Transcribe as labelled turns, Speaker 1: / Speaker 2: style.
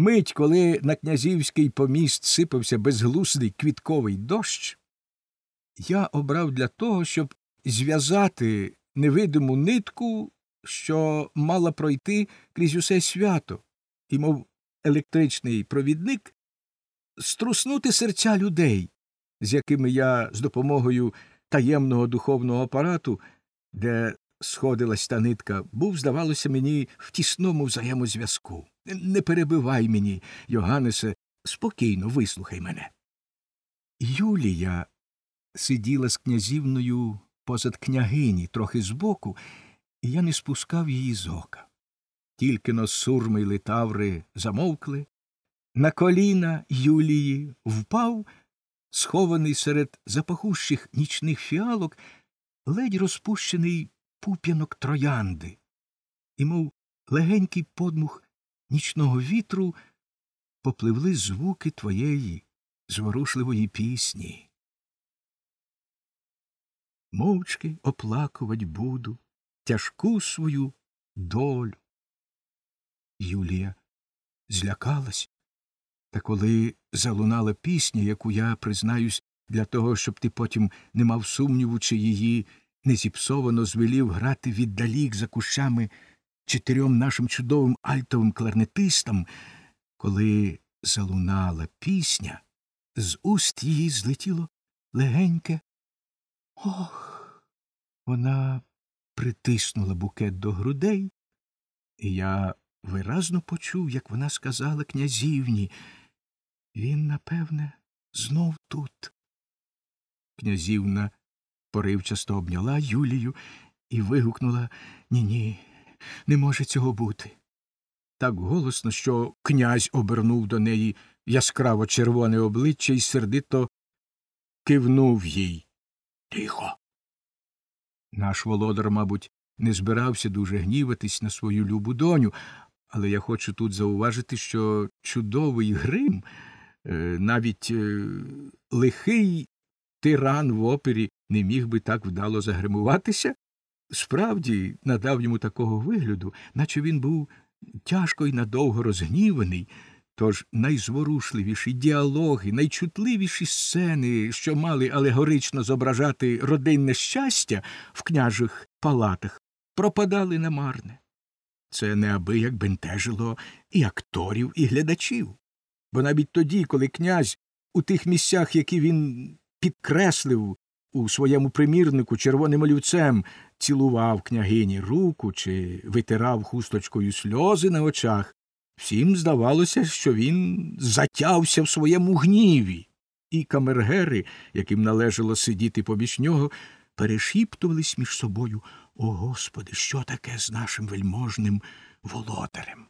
Speaker 1: Мить, коли на князівський поміст сипався безглуздий квітковий дощ, я обрав для того, щоб зв'язати невидиму нитку, що мала пройти крізь усе свято, і, мов електричний провідник, струснути серця людей, з якими я з допомогою таємного духовного апарату, де сходилась та нитка, був, здавалося мені, в тісному взаємозв'язку. Не перебивай мені, Йоганнесе, спокійно вислухай мене. Юлія сиділа з князівною позад княгині, трохи збоку, і я не спускав її з ока. Тільки но сурми й литаври замовкли, на коліна Юлії впав, схований серед запахущих нічних фіалок, ледь розпущений пуп'янок троянди, і, мов легенький подмух нічного вітру, попливли звуки твоєї зворушливої пісні. Мовчки оплакувать буду тяжку свою долю. Юлія злякалась, та коли залунала пісня, яку я признаюсь, для того, щоб ти потім не мав сумніву, чи її не зіпсовано звелів грати віддалік за кущами чотирьом нашим чудовим альтовим кларнетистам, коли залунала пісня, з уст її злетіло легеньке. Ох. Вона притиснула букет до грудей, і я виразно почув, як вона сказала князівні він, напевне, знов тут. Князівна поривчасто обняла Юлію і вигукнула Ні, ні, не може цього бути. Так голосно, що князь обернув до неї яскраво червоне обличчя і сердито кивнув їй. Тихо. Наш володар, мабуть, не збирався дуже гніватись на свою любу доню, але я хочу тут зауважити, що чудовий грим, е, навіть е, лихий тиран в опері не міг би так вдало загримуватися, справді надав йому такого вигляду, наче він був тяжко й надовго розгніваний, тож найзворушливіші діалоги, найчутливіші сцени, що мали алегорично зображати родинне щастя в княжих палатах, пропадали намарне. Це неабияк бентежило і акторів, і глядачів. Бо навіть тоді, коли князь у тих місцях, які він підкреслив у своєму примірнику червоним олівцем, цілував княгині руку чи витирав хусточкою сльози на очах, всім здавалося, що він затявся в своєму гніві, і камергери, яким належало сидіти побіч нього, перешіптувались між собою О Господи, що таке з нашим вельможним володарем?